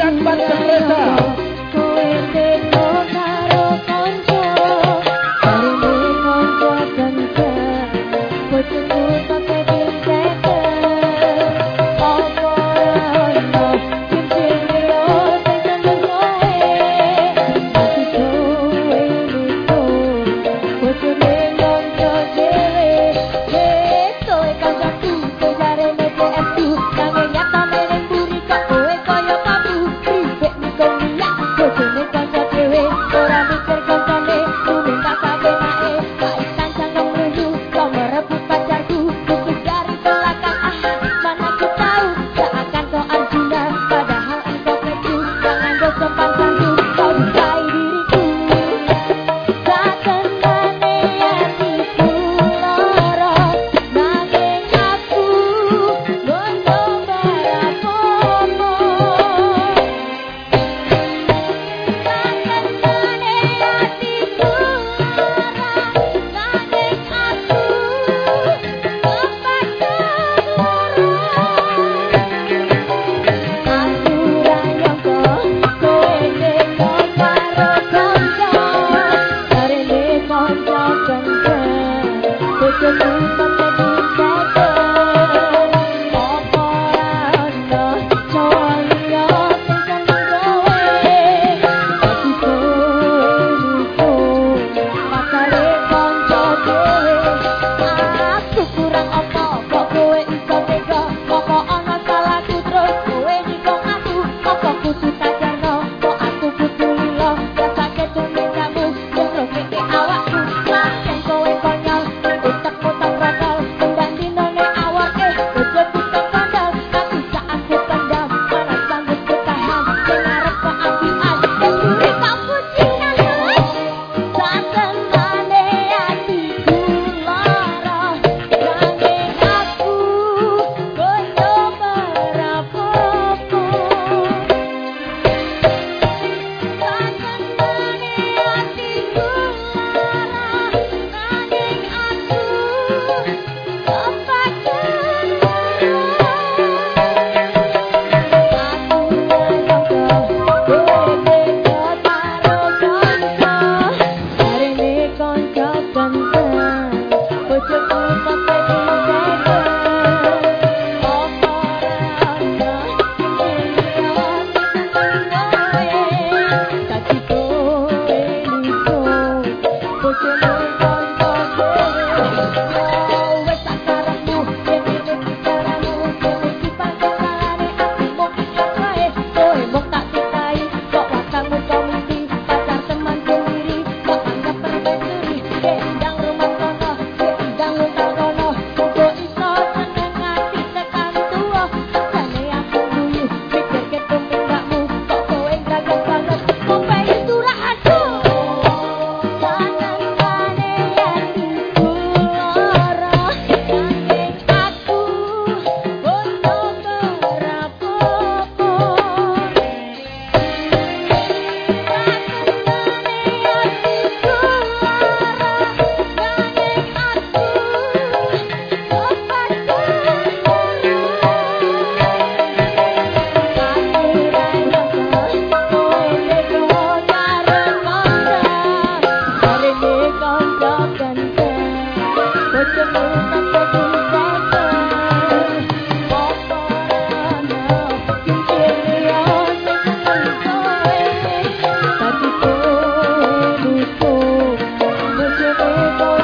that man the greater. Bye.